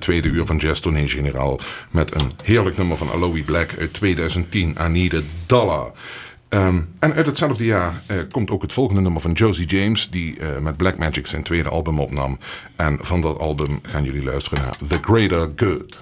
tweede uur van Jazz Toneel Generaal. Met een heerlijk nummer van Aloe Black uit 2010, Anita Dollar. Ehm, en uit hetzelfde jaar eh, komt ook het volgende nummer van Josie James, die eh, met Black Magic zijn tweede album opnam. En van dat album gaan jullie luisteren naar The Greater Good.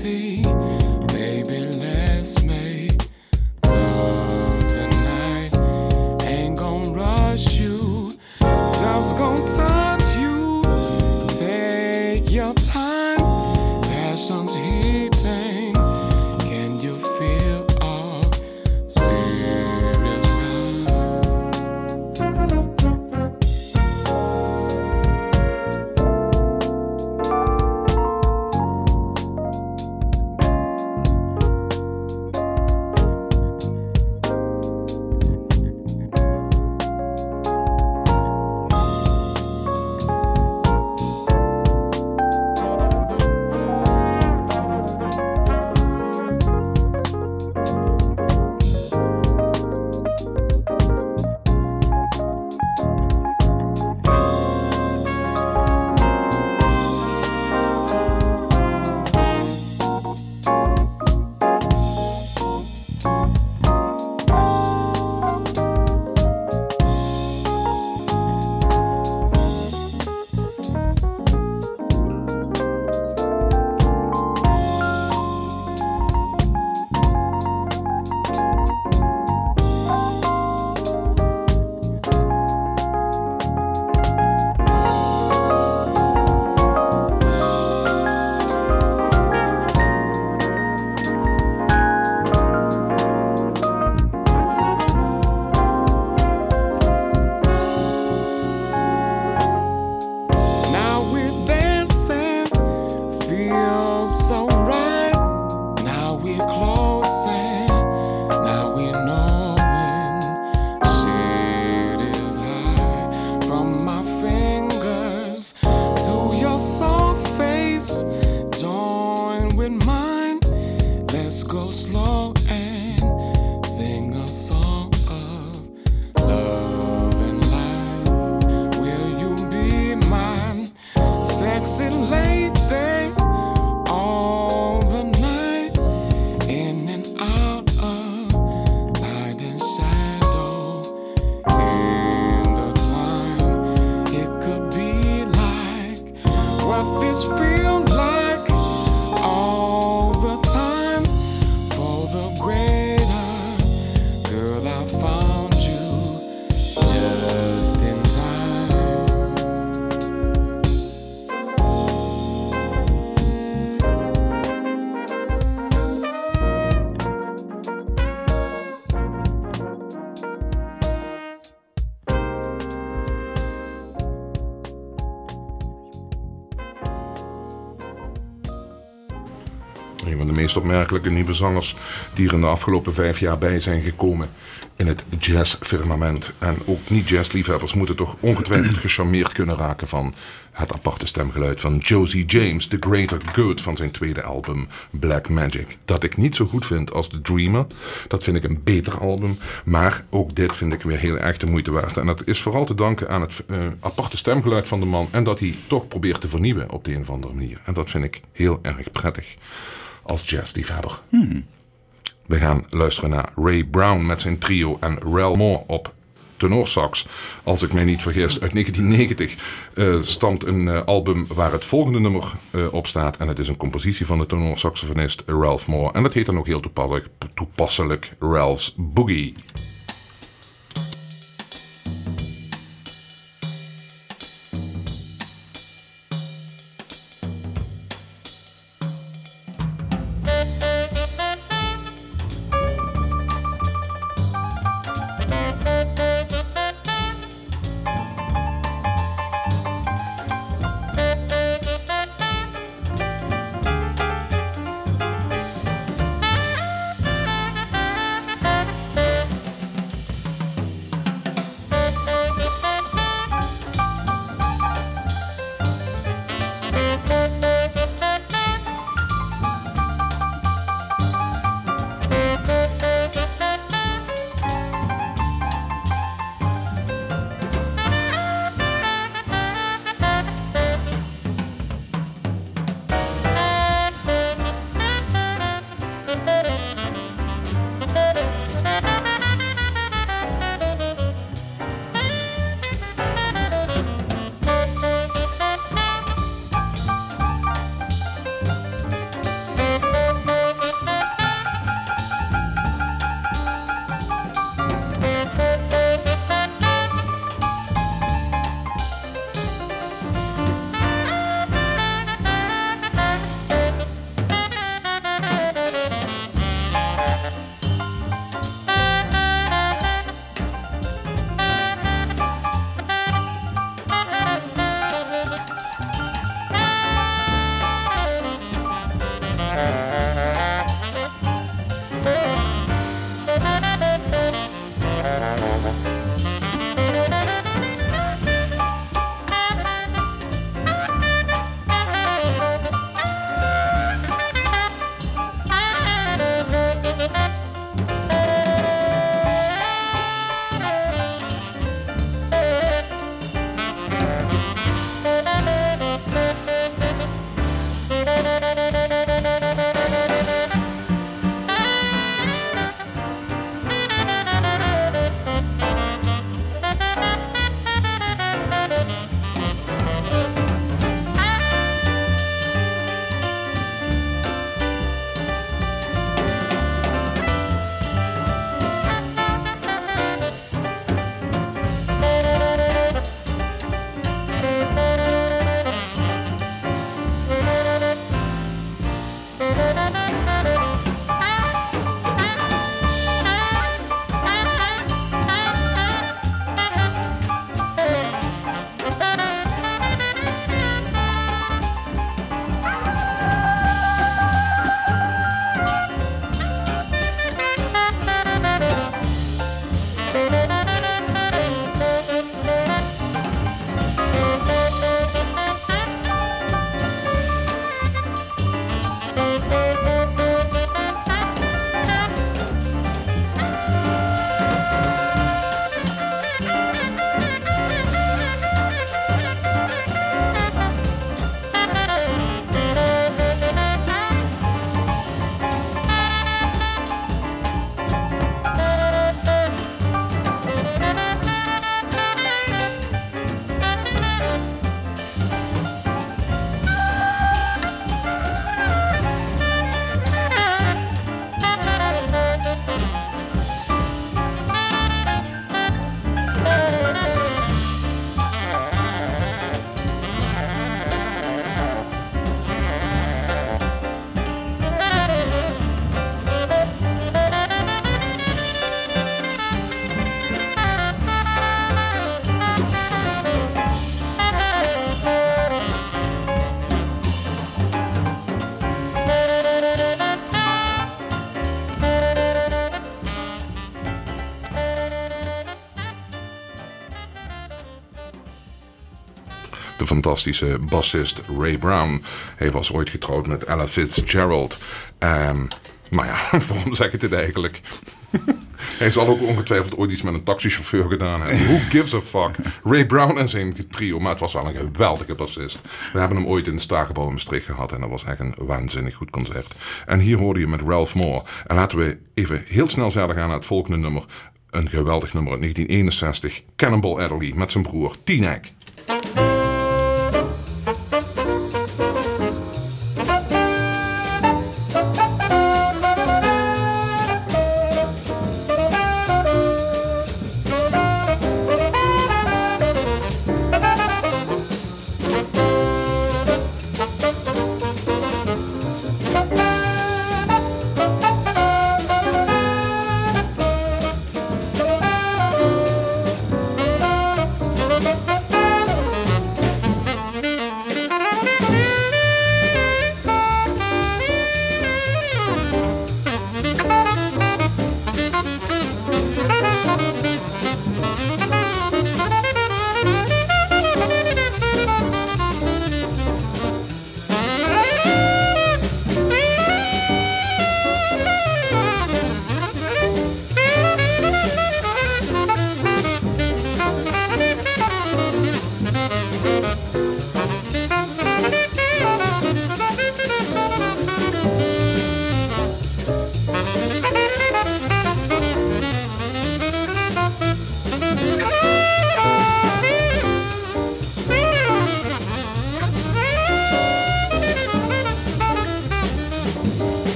see. Opmerkelijke nieuwe zangers die er in de afgelopen vijf jaar bij zijn gekomen in het jazzfirmament. En ook niet-jazzliefhebbers moeten toch ongetwijfeld gecharmeerd kunnen raken van het aparte stemgeluid van Josie James, The Greater Good van zijn tweede album Black Magic. Dat ik niet zo goed vind als The Dreamer. Dat vind ik een beter album. Maar ook dit vind ik weer heel erg de moeite waard. En dat is vooral te danken aan het eh, aparte stemgeluid van de man. En dat hij toch probeert te vernieuwen op de een of andere manier. En dat vind ik heel erg prettig als jazzliefhebber. We gaan luisteren naar Ray Brown met zijn trio en Rel Moore op tenorsax. Als ik mij niet vergis, uit 1990 eh, stamt een eh, album waar het volgende nummer eh, op staat. En het is een compositie van de tenorsaxofonist Ralph Moore. En dat heet dan ook heel toepasselijk Ralph's Boogie. Fantastische bassist Ray Brown. Hij was ooit getrouwd met Ella Fitzgerald. Maar ja, waarom zeg ik dit eigenlijk? Hij zal ook ongetwijfeld ooit iets met een taxichauffeur gedaan hebben. Who gives a fuck? Ray Brown en zijn trio, maar het was wel een geweldige bassist. We hebben hem ooit in de Stakenbouw in Maastricht gehad en dat was echt een waanzinnig goed concert. En hier hoorde je met Ralph Moore. En laten we even heel snel verder gaan naar het volgende nummer. Een geweldig nummer uit 1961. Cannonball Adderley met zijn broer T-Neck.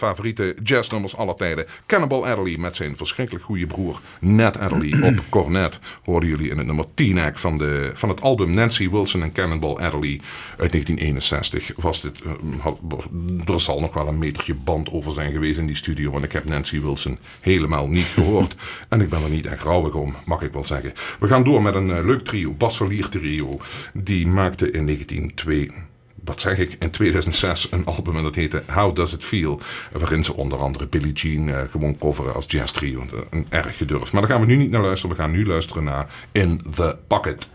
Mijn favoriete jazznummers aller tijden. Cannibal Adderley met zijn verschrikkelijk goede broer Ned Adderley op cornet. Hoorden jullie in het nummer 10 van, de, van het album Nancy Wilson en Cannibal Adderley uit 1961. Was dit, uh, er zal nog wel een metertje band over zijn geweest in die studio, want ik heb Nancy Wilson helemaal niet gehoord. en ik ben er niet echt rouwig om, mag ik wel zeggen. We gaan door met een uh, leuk trio, Basvalier trio. Die maakte in 1902 wat zeg ik, in 2006 een album en dat heette How Does It Feel. Waarin ze onder andere Billie Jean uh, gewoon coveren als jazz trio. Een erg gedurfd. Maar daar gaan we nu niet naar luisteren. We gaan nu luisteren naar In The Pocket.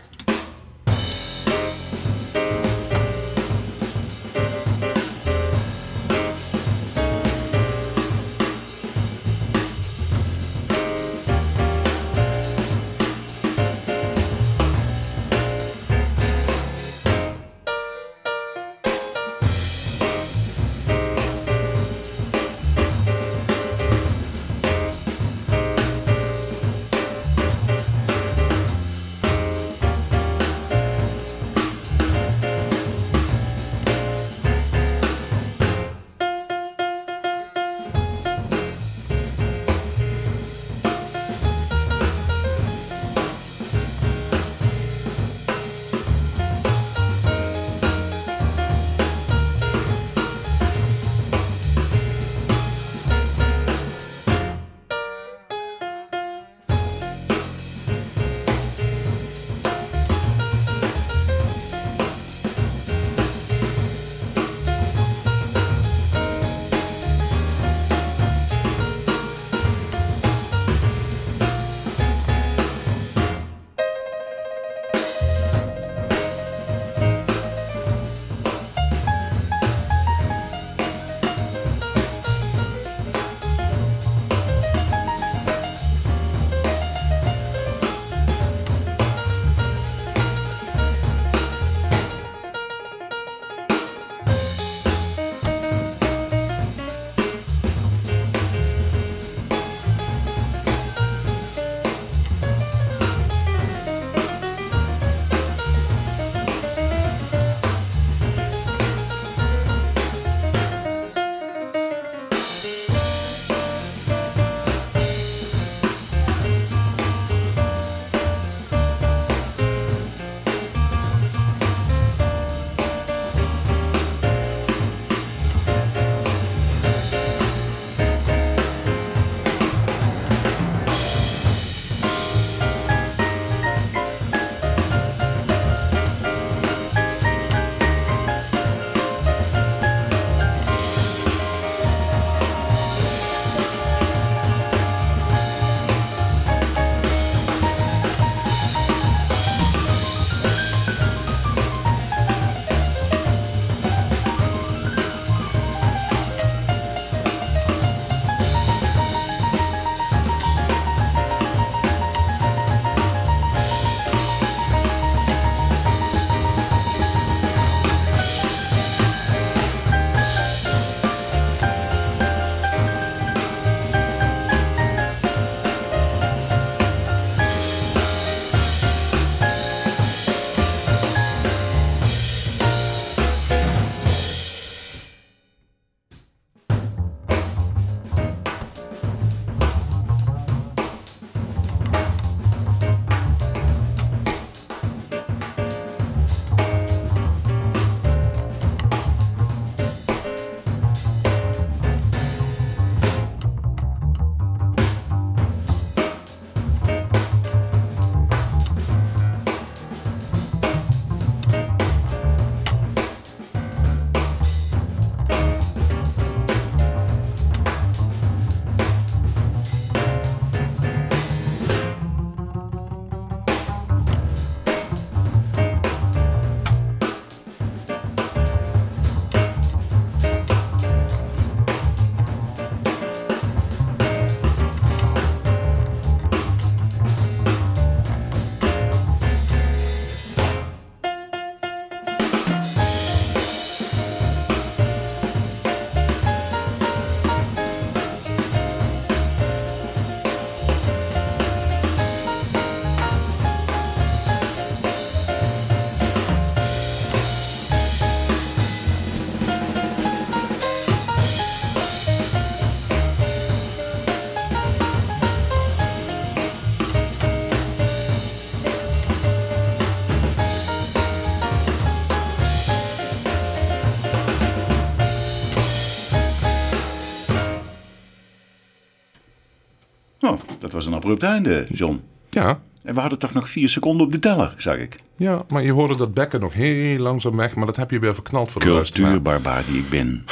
Was een abrupt einde, John. Ja, En we hadden toch nog vier seconden op de teller, zag ik. ja, maar je hoorde dat bekken nog heel langzaam weg, maar dat heb je weer verknald voor de. Cultuurbarbaar die ik ben.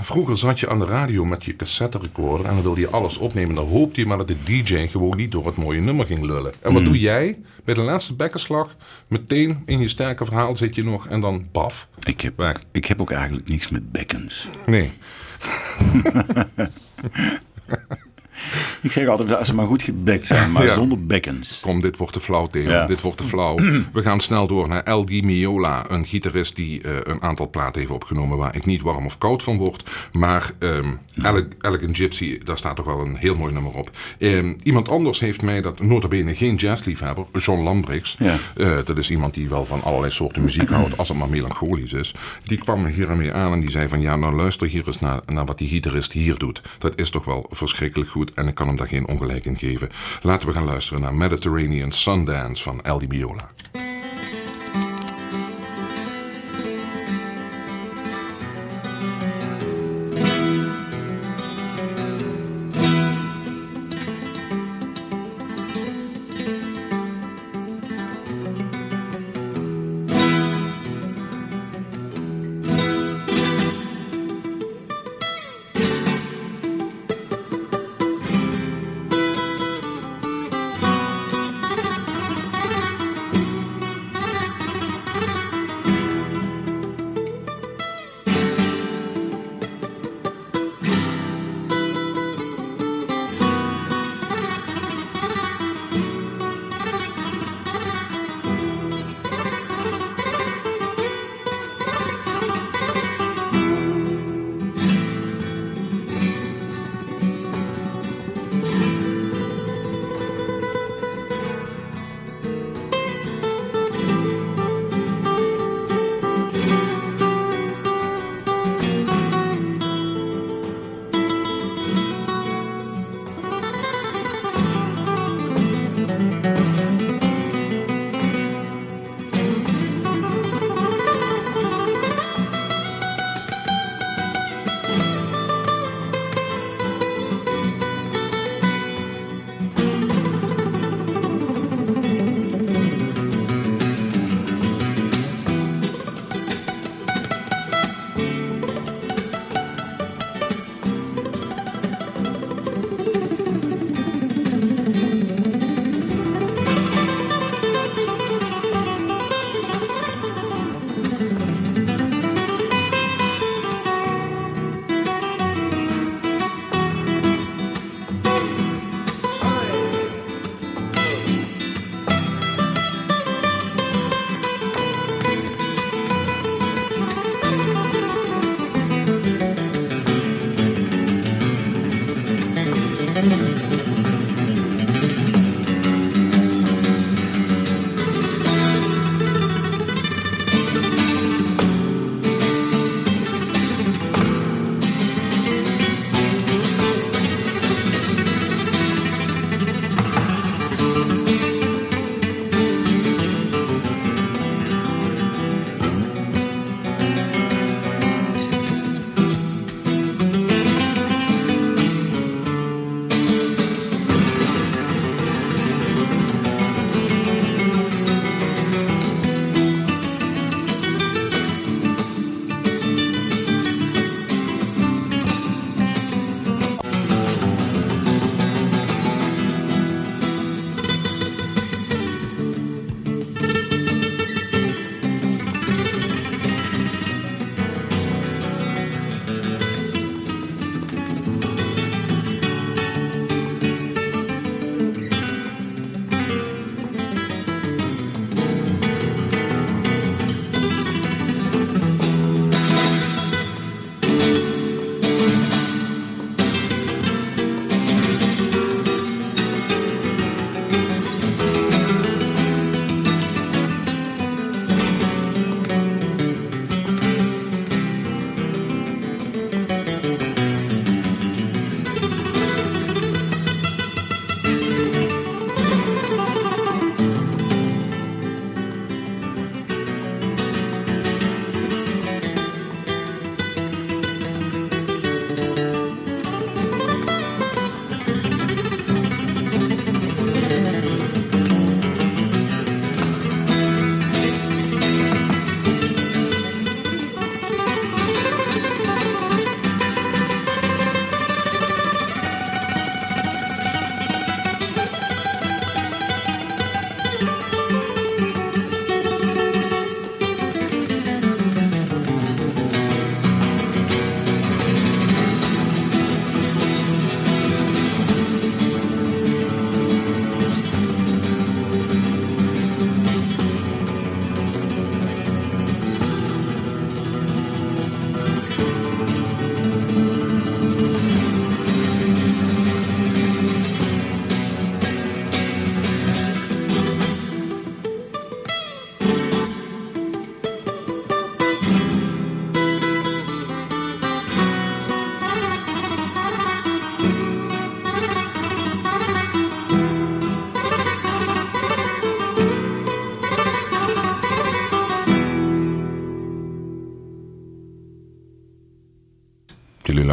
Vroeger zat je aan de radio met je cassette recorder en dan wilde je alles opnemen. Dan hoopte je maar dat de DJ gewoon niet door het mooie nummer ging lullen. En wat doe jij? Bij de laatste bekkenslag, meteen in je sterke verhaal zit je nog en dan paf. Ik heb, Weg. ik heb ook eigenlijk niks met bekkens. Nee. Ik zeg altijd, als ze maar goed gebekt zijn, maar Ja. zonder bekkens. Kom, dit wordt te flauw, Theo. Ja. Dit wordt te flauw. We gaan snel door naar El Di Miola. Een gitarist die eh, een aantal platen heeft opgenomen... waar ik niet warm of koud van word. Maar ehm Elk, Elegant Gypsy, daar staat toch wel een heel mooi nummer op. Ehm, iemand anders heeft mij dat... nota bene geen jazzliefhebber. John Lambrix. Ja. Eh, dat is iemand die wel van allerlei soorten muziek houdt... als het maar melancholisch is. Die kwam me hier mee aan en die zei van... ja, nou luister hier eens naar, naar wat die gitarist hier doet. Dat is toch wel verschrikkelijk goed... en ik kan hem daar geen ongelijk in geven. Laten we gaan luisteren naar Mediterranean Sundance van El Di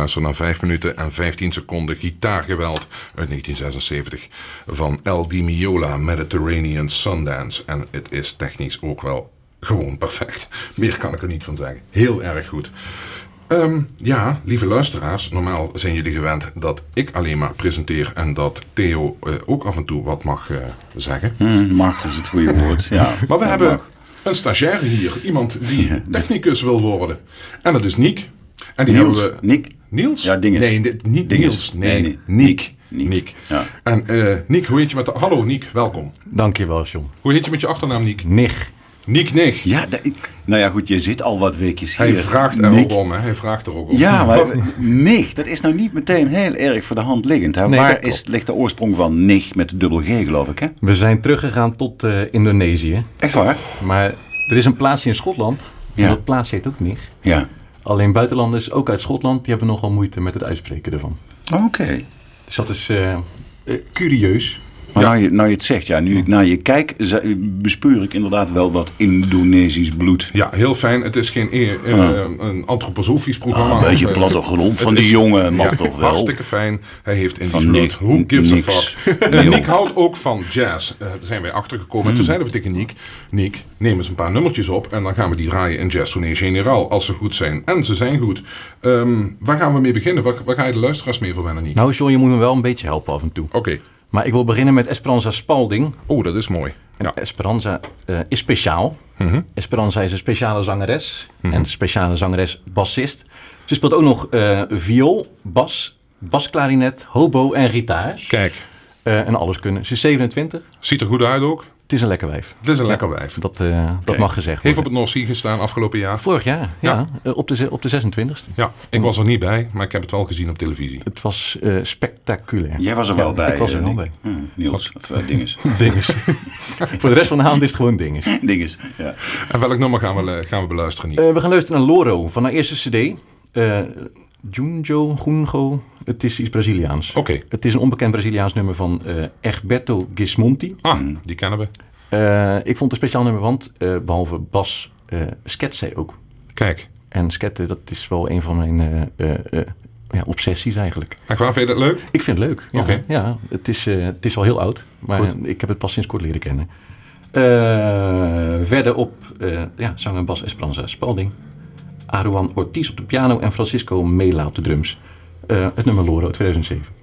Luisteren naar 5 minuten en 15 seconden gitaargeweld uit 1976 van El Di Miola Mediterranean Sundance. En het is technisch ook wel gewoon perfect. Meer kan ik er niet van zeggen. Heel erg goed. Ehm, ja, lieve luisteraars, normaal zijn jullie gewend dat ik alleen maar presenteer en dat Theo eh, ook af en toe wat mag eh, zeggen. Hm, mag is het goede woord. Ja, Maar we hebben mag. een stagiair hier, iemand die technicus wil worden. En dat is Niek. En die Niels, hebben we... Nick. Niels? Ja, dinges. Nee, niet Dinges. Niels. Nee, Nee, nee. Niek. Niek. Niek. Ja. En eh Niek, hoe heet je met de... Hallo Niek, welkom. Dankjewel, John. Hoe heet je met je achternaam Niek? Nig. Niek Nig. Ja, dat- nou ja, goed, je zit al wat weekjes hier. Hij vraagt er Nick. ook om, hè. Hij vraagt er ook om. Ja, maar Nig, dat is nou niet meteen heel erg voor de hand liggend. Hè? Nee, Waar is, ligt de oorsprong van Nig met dubbel G, geloof ik, hè? We zijn teruggegaan tot eh, Indonesië. Echt waar? Maar er is een plaatsje in Schotland. Ja. En dat plaatsje heet ook Nig. Ja. Alleen buitenlanders, ook uit Schotland, die hebben nogal moeite met het uitspreken ervan. Oké. Dus dat is eh, eh, curieus. Maar nou, je, nou je het zegt, ja, nu ik naar je kijk, bespeur ik inderdaad wel wat Indonesisch bloed. Ja, heel fijn. Het is geen eh, eh, Ja. een antroposofisch programma. Ah, een beetje Eh, plattegrond van die jongen, mag ja, toch wel? Hartstikke fijn. Hij heeft Indisch bloed. Who gives a fuck? En Nick houdt ook van jazz. Eh, daar zijn wij achtergekomen. Hmm. En toen zeiden we tegen Nick, Nick, neem eens een paar nummertjes op en dan gaan we die draaien in Jazz Tournee Generaal als ze goed zijn. En ze zijn goed. Ehm, waar gaan we mee beginnen? Waar, waar ga je de luisteraars mee verwennen, Nick? Nou, John, je moet me wel een beetje helpen af en toe. Oké. Maar ik wil beginnen met Esperanza Spalding. Oh, dat is mooi. Ja. Esperanza eh, is speciaal. Mhm. Esperanza is een speciale zangeres. En speciale zangeres bassist. Ze speelt ook nog eh, viool, bas, basklarinet, hobo en gitaar. Kijk, Eh, en alles kunnen. Ze is 27. ziet er goed uit ook. Het is een lekker wijf. Het is een lekker wijf. Dat, eh, dat mag gezegd Heeft op worden. het North Sea gestaan afgelopen jaar. Vorig jaar, ja. Ja. eh, op, de, ze- op de 26e. Ja, ik was er niet bij, maar ik heb het wel gezien op televisie. Het was eh, spectaculair. Jij was er wel Ja, bij. Ik was er wel bij. Hm, Niels, of uh, Dinges. Dinges. Voor de rest van de avond is het gewoon dinges. Dinges, ja. En welk nummer gaan we, gaan we beluisteren? Eh, we gaan luisteren naar Loro van haar eerste cd. Junjo, Jungo. Het is iets Braziliaans. Oké. Het is een onbekend Braziliaans nummer van eh Egberto Gismonti. Ah, die kennen we. Eh, ik vond het een speciaal nummer, want eh, behalve bas eh sket zij ook. Kijk. En sketten, dat is wel een van mijn eh, eh, eh, ja, obsessies eigenlijk. En waar vind je dat leuk? Ik vind het leuk. Ja, Oké. ja het, is, eh, het is al heel oud, maar Goed. ik heb het pas sinds kort leren kennen. Eh, verder op eh, ja, zanger Bas Esperanza Spalding. Aruan Ortiz op de piano en Francisco Mela op de drums. Eh, het nummer Loro 2007.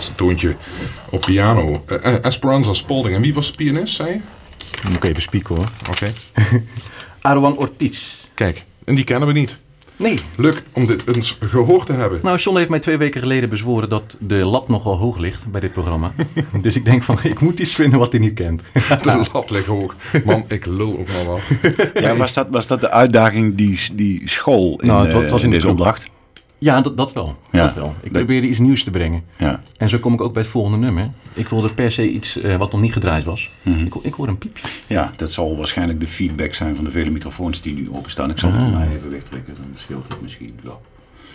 laatste toontje op piano. Eh, eh, Esperanza Spalding. En wie was de pianist, zei je? Moet ik even spieken hoor. Oké. Arwan Ortiz. Kijk, en die kennen we niet. Nee. Leuk om dit eens gehoord te hebben. Nou, John heeft mij twee weken geleden bezworen dat de lat nogal hoog ligt bij dit programma. dus ik denk van, ik moet iets vinden wat hij niet kent. De lat ligt hoog. Man, ik lul ook nog wat. Ja, was dat, was dat de uitdaging die, die school in, Nou, het wa- eh, het was in in de deze opdracht? Ja, dat, dat wel. Ja. Dat wel. Ik Dat- probeerde iets nieuws te brengen. Ja. En zo kom ik ook bij het volgende nummer. Ik wilde per se iets eh, wat nog niet gedraaid was. Mhm. ik, ik hoor een piepje. ja, dat zal waarschijnlijk de feedback zijn van de vele microfoons die nu openstaan. Ik zal het voor mij even wegtrekken, dan scheelt het misschien. Ja.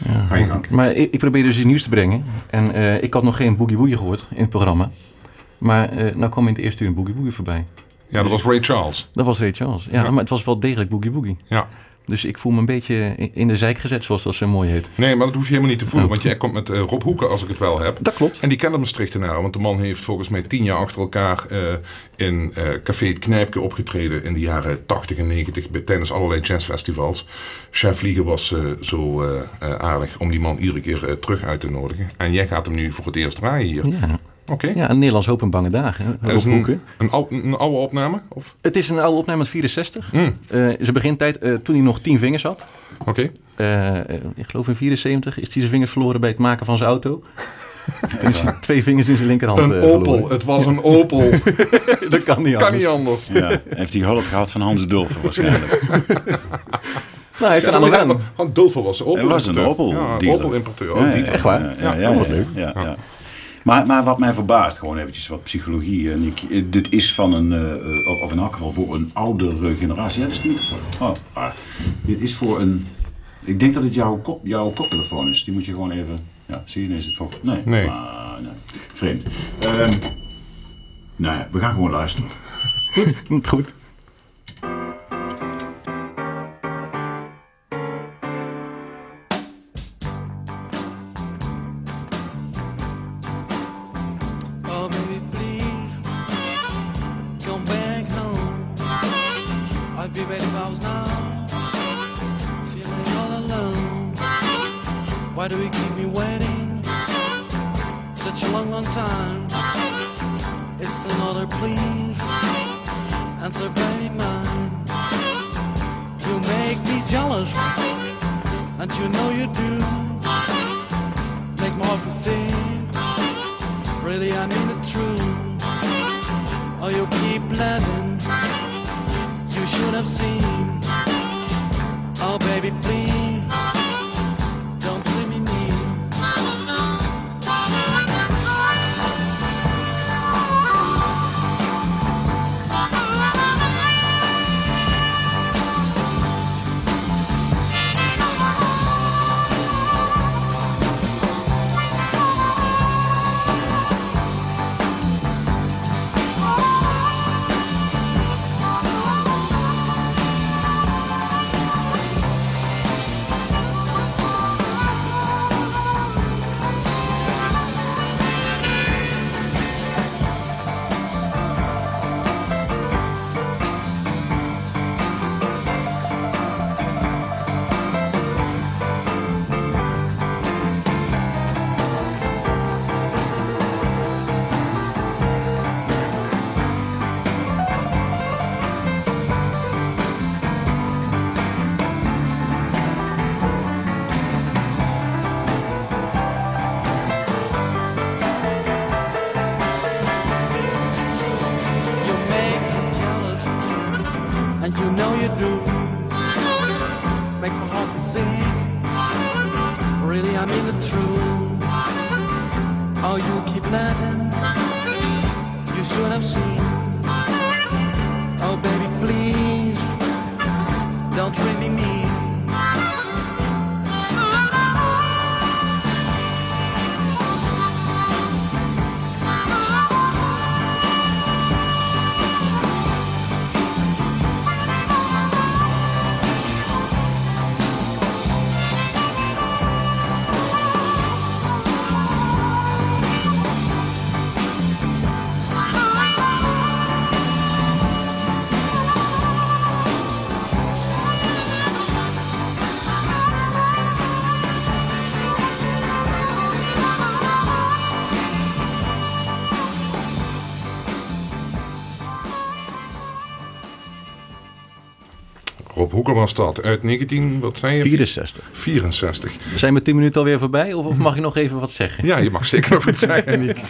Ja. Ga je gang. Maar ik, ik probeerde dus iets nieuws te brengen. En eh, ik had nog geen Boogie Woogie gehoord in het programma. Maar eh nou kwam in het eerste uur een Boogie Woogie voorbij. Ja, dat was Ray Charles. Dat was Ray Charles. Ja, Ja. maar het was wel degelijk Boogie Woogie. Ja. Dus ik voel me een beetje in- de zijk gezet, zoals dat zo mooi heet. Nee, maar dat hoef je helemaal niet te voelen. Oh. Want jij komt met eh, Rob Hoeken, als ik het wel heb. Dat klopt. En die kent de Maastrichtenaren. Want de man heeft volgens mij tien jaar achter elkaar eh, in eh, Café het Knijpje opgetreden. In de jaren 80 en 90 bij- tijdens allerlei jazzfestivals. Chef Vliegen was zo aardig om die man iedere keer terug uit te nodigen. En jij gaat hem nu voor het eerst draaien hier. Ja, Oké. ja een Nederlands Hoop en Bange Dagen. Rob is een, een, ou- een oude opname? Of? Het is een oude opname uit 64. Hmm, Eh zijn begintijd, eh, toen hij nog tien vingers had. Oké. Eh, eh, ik geloof in 74 is hij zijn vingers verloren bij het maken van zijn auto. Toen is hij twee vingers in zijn linkerhand Een eh, Opel. Het was een Opel. Dat kan niet kan anders. niet anders. Ja, heeft hij hulp gehad van Hans Dulfer waarschijnlijk. Nou, hij heeft Ja, er. Want Dulfer was Opel. Er was een. Opel Ja, dealer. Opel importeur. Ja, ja. Echt waar? Ja, ja, Ja, ja, Maar, maar wat mij verbaast, gewoon eventjes wat psychologie, eh, Nick. Eh, Dit is van een, eh, eh, of- in elk geval voor een oudere generatie. Ja, dat is de microfoon. Oh, ah. Dit is voor een, ik denk dat het jouw, kop, jouw koptelefoon is. Die moet je gewoon even, ja, zie je, nee, is het voor, nee. Nee. Maar, nee. Vreemd. Ehm, nou ja, we gaan gewoon luisteren. Goed. Oh, Why do we keep you know you do. Rob Hoeker was dat uit 19, wat zei je? 64. 64. Zijn we tien minuten alweer voorbij of, of mag ik nog even wat zeggen? Ja, je mag zeker nog wat zeggen, Niek.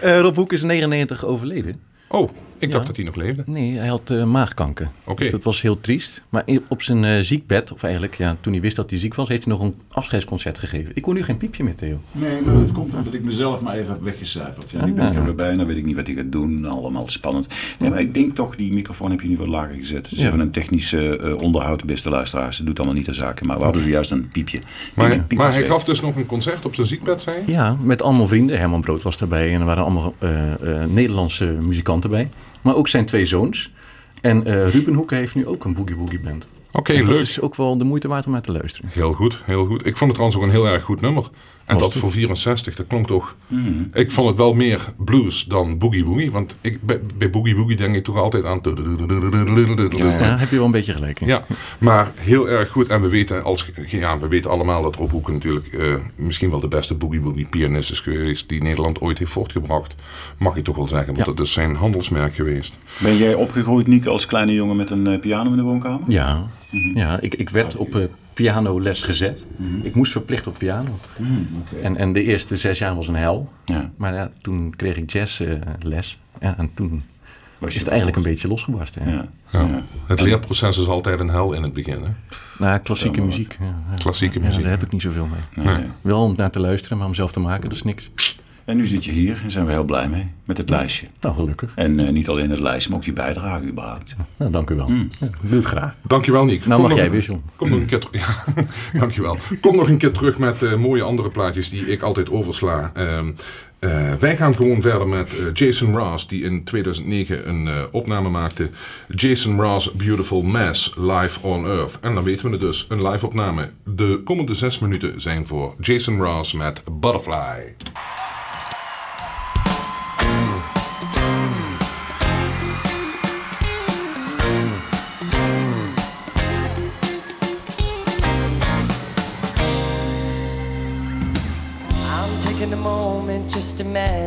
Eh, Rob Hoek is in 99 overleden. Oh, ik dacht Ja. dat hij nog leefde. Nee, hij had eh, maagkanker. Oké. Dus dat was heel triest. Maar op zijn eh, ziekbed, of eigenlijk ja, toen hij wist dat hij ziek was, heeft hij nog een afscheidsconcert gegeven. Ik hoor nu geen piepje meer, Theo. Nee, maar dat komt omdat ik mezelf maar even heb weggecijferd. Ja, nu ben ik er weer bij en dan weet ik niet wat hij gaat doen. Allemaal spannend. Nee, maar ik denk toch, die microfoon heb je nu wat lager gezet. Het is Ja. even een technische eh, onderhoud, beste luisteraars. Het doet allemaal niet de zaken, maar we hadden zojuist een piepje. Maar, maar hij gaf dus nog een concert op zijn ziekbed, zei je? Ja, met allemaal vrienden. Herman Brood was daarbij en er waren allemaal eh, eh, Nederlandse muzikanten bij. Maar ook zijn twee zoons. En eh, Ruben Hoeken heeft nu ook een boogie woogie band. Oké, dat leuk. is ook wel de moeite waard om naar te luisteren. Heel goed, heel goed. Ik vond het trouwens ook een heel erg goed nummer. En dat voor 64, dat klonk toch... Ik vond het wel meer blues dan boogie woogie. Want ik, bij, bij boogie woogie denk ik toch altijd aan... Ja, heb je wel een beetje gelijk in. Ja, maar heel erg goed. En we weten, als, ja, we weten allemaal dat Rob Hoeken natuurlijk eh, misschien wel de beste boogie woogie pianist is geweest die Nederland ooit heeft voortgebracht. Mag ik toch wel zeggen, want Ja. dat is zijn handelsmerk geweest. Ben jij opgegroeid, Niek, als kleine jongen met een eh, piano in de woonkamer? Ja, ja ik, ik werd op eh, pianoles gezet. Ik moest verplicht op piano. En, en de eerste zes jaar was een hel. Ja. Maar ja, toen kreeg ik jazzles. ja, en toen Was is het eigenlijk een beetje losgebarsten. Ja. Ja. Het leerproces is altijd een hel in het begin. Hè? Nou, klassieke muziek. Ja, ja. Klassieke Ja, muziek. daar heb ik niet zoveel mee. Nee. Nee. Wel om naar te luisteren, maar om zelf te maken, dat is niks. En nu zit je hier en zijn we heel blij mee met het lijstje. Nou, gelukkig. En eh, niet alleen het lijstje, maar ook je bijdrage überhaupt. Nou, dank u wel. Ja, doe het graag. Dankjewel, Niek. Nou Kom mag nog- jij weer, John. Kom nog een keer terug. Ja, dankjewel. Kom nog een keer terug met eh, mooie andere plaatjes die ik altijd oversla. Ehm, eh, wij gaan gewoon verder met Jason Ross, die in 2009 een eh, opname maakte. Jason Ross Beautiful Mess Live on Earth. En dan weten we het dus, een live opname. De komende zes minuten zijn voor Jason Ross met Butterfly.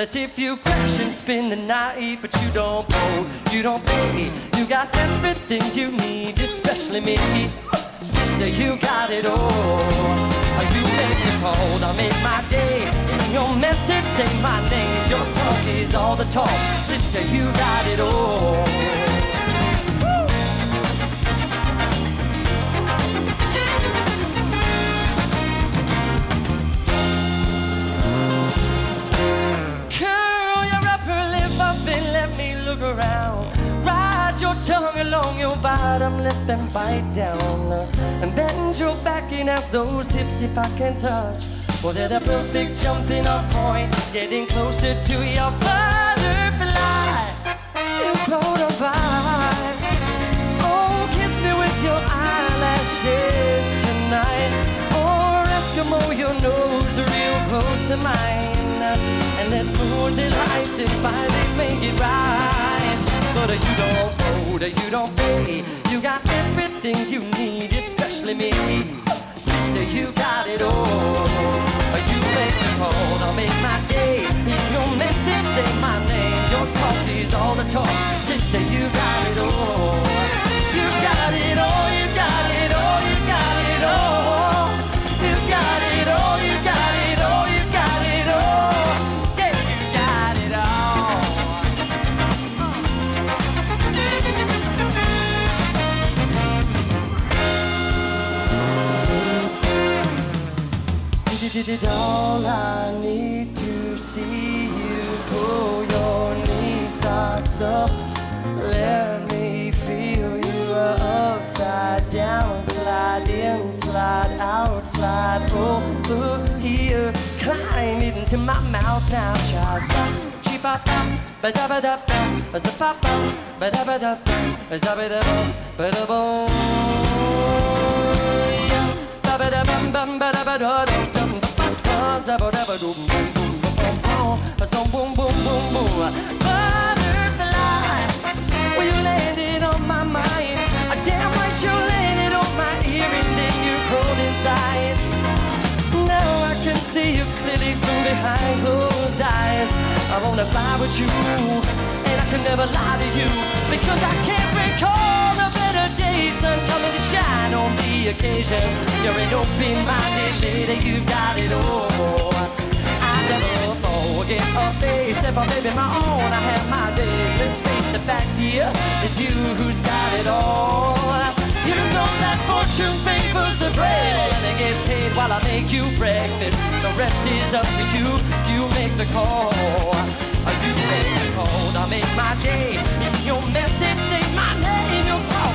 That's if you crash and spend the night, but you don't fold, you don't pay. You got everything you need, especially me. Sister, you got it all. You make me cold, I make my day. And your message say my name. Your talk is all the talk. Sister, you got it all. Around. Ride your tongue along your bottom lip and bite down. And bend your back and ask those hips if I can touch. Well, they're the perfect jumping off point, getting closer to your butterfly. You float on by. Oh, kiss me with your eyelashes tonight. Or Eskimo, your nose real close to mine. And let's move the lights and finally make it right. But you don't owe, you don't pay. You got everything you need, especially me. Sister, you got it all. You make me cold, I'll make my day. Your message say my name. Your talk is all the talk. Sister, you got it all. did it all I need to see you pull your knee socks up. Let me feel you are upside down, slide in, slide out, slide over here. Climb into my mouth now, cha-cha. ba-da-ba-da-ba, ba-da-ba-ba, ba-da-ba-da-ba, ba-da-ba-da-ba, ba-da-ba-da-ba, ba-da-ba-da-ba, ba-da-ba-da-ba, da ba ba da ba boom boom boom boom boom, some boom boom boom boom. Butterfly, well you landed on my mind. Damn right you landed on my ear and then you crawled inside. Now I can see you clearly from behind closed eyes. I wanna fly with you, and I can never lie to you because I can't recall a sun coming to shine on the occasion. You're an open-minded lady, you've got it all. I never forget a face, if I'm living my own, I have my days. Let's face the fact here, it's you who's got it all. You know that fortune favors the brave, and I get paid while I make you breakfast. The rest is up to you. You make the call. You make the call. I make my day. In your message,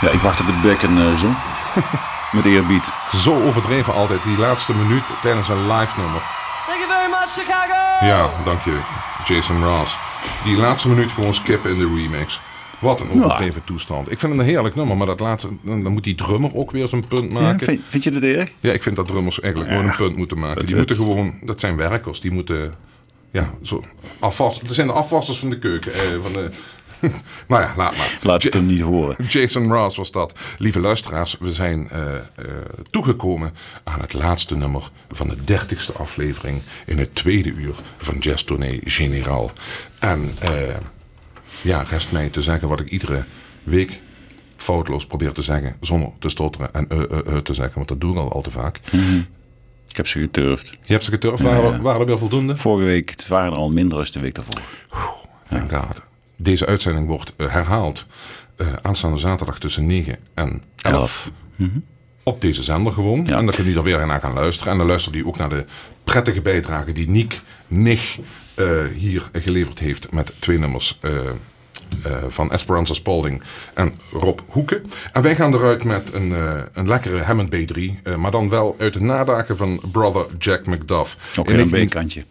Ja, ik wacht op het bekken eh, zo. Met eerbied. Zo overdreven altijd, die laatste minuut tijdens een live nummer. Thank you very much, Chicago. Ja, dank je, Jason Ross. Die laatste minuut gewoon skippen in de remix. Wat een overdreven toestand. Ik vind het een heerlijk nummer, maar dat laatste, dan moet die drummer ook weer zijn punt Ja, maken. Ja, vind, vind je dat erg? ik vind dat drummers eigenlijk gewoon een punt moeten maken. het- Die moeten gewoon, dat zijn werkers, die moeten, ja, zo afwas. Dat zijn de afwassers van de keuken. Eh, van de, nou ja, laat maar. Laat het Ja- hem niet horen. Jason Ross was dat. Lieve luisteraars, we zijn eh, eh, toegekomen aan het laatste nummer van de dertigste aflevering in het tweede uur van Jazz Tournee Generaal. En eh, ja, rest mij te zeggen wat ik iedere week foutloos probeer te zeggen, zonder te stotteren en te zeggen, want dat doe ik al, al te vaak. Ik heb ze geturfd. Je hebt ze geturfd, waren, waren er weer voldoende? Vorige week het waren er al minder dan de week daarvoor. Thank God. Deze uitzending wordt eh, herhaald eh, aanstaande zaterdag tussen 9 en 11. Elf. Op deze zender gewoon. Ja. En dan kun je er weer naar gaan luisteren. En dan luistert u ook naar de prettige bijdrage die Niek Nich eh, hier geleverd heeft met twee nummers. van Esperanza Spalding en Rob Hoeken. En wij gaan eruit met een, een lekkere Hammond B3, eh, maar dan wel uit de nadagen van brother Jack McDuff. Ook In een 19 B-kantje.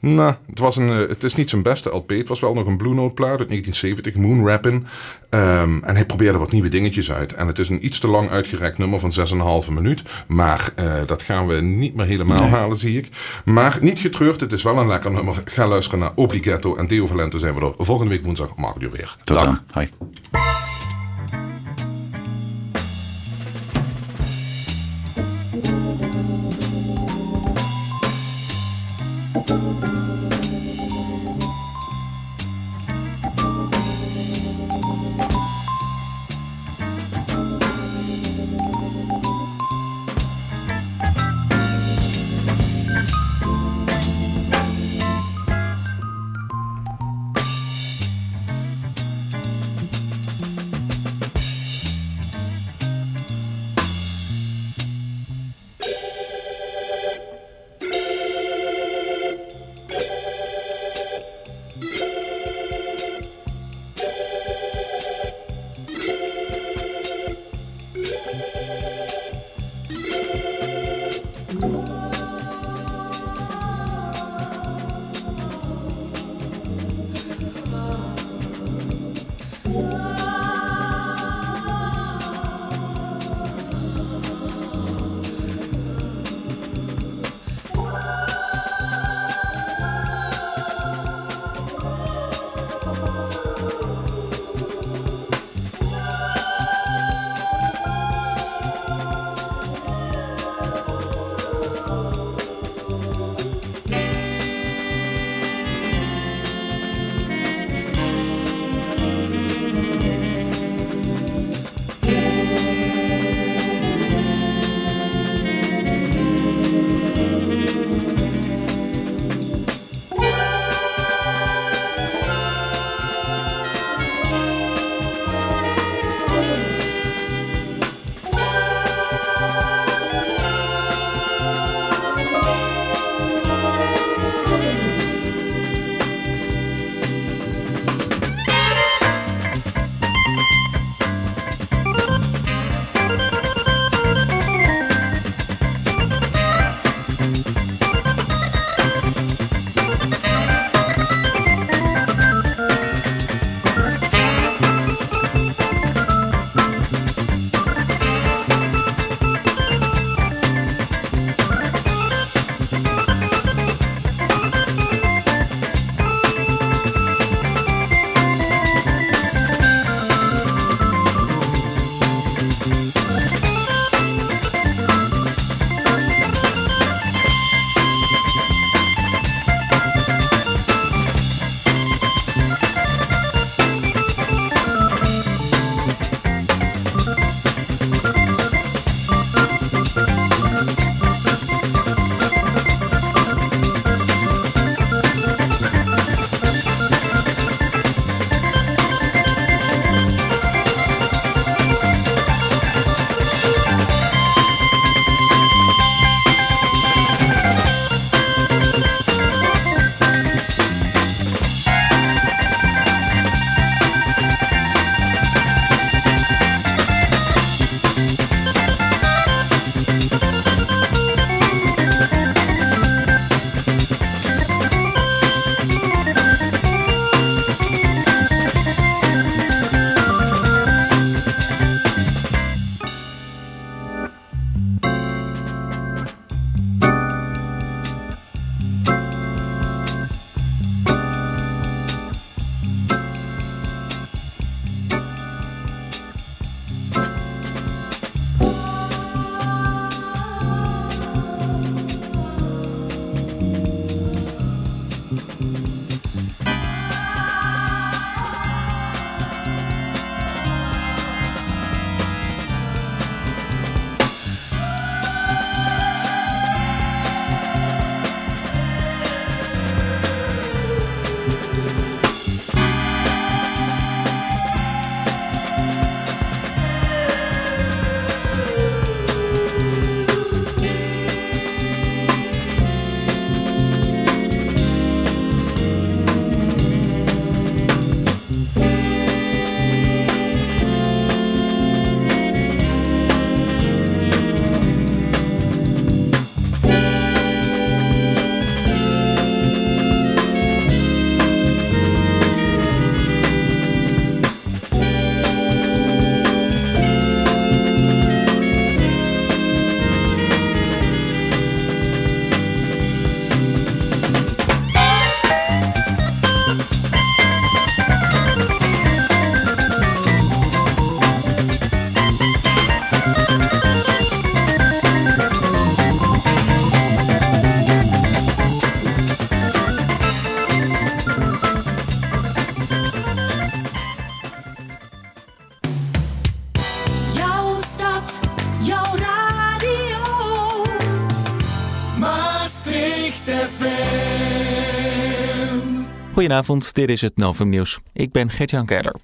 Nou, het, was een, eh, het is niet zijn beste LP. Het was wel nog een Blue Note plaat uit 1970, Moon Rappin'. Ehm, en hij probeerde wat nieuwe dingetjes uit. En het is een iets te lang uitgerekt nummer van 6,5 minuut. Maar eh, dat gaan we niet meer helemaal halen, zie ik. Maar niet getreurd, het is wel een lekker nummer. Ga luisteren naar Obligato en Deo Valente zijn we er volgende week woensdag 8 uur weer. Tot Dag. dan. Hoi. Goedenavond, dit is het Novum Nieuws. Ik ben Gert-Jan Keiler.